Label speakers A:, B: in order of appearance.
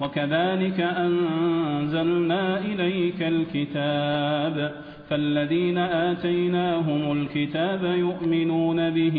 A: وكذلك أنزلنا إليك الكتاب فالذين آتيناهم الكتاب يؤمنون به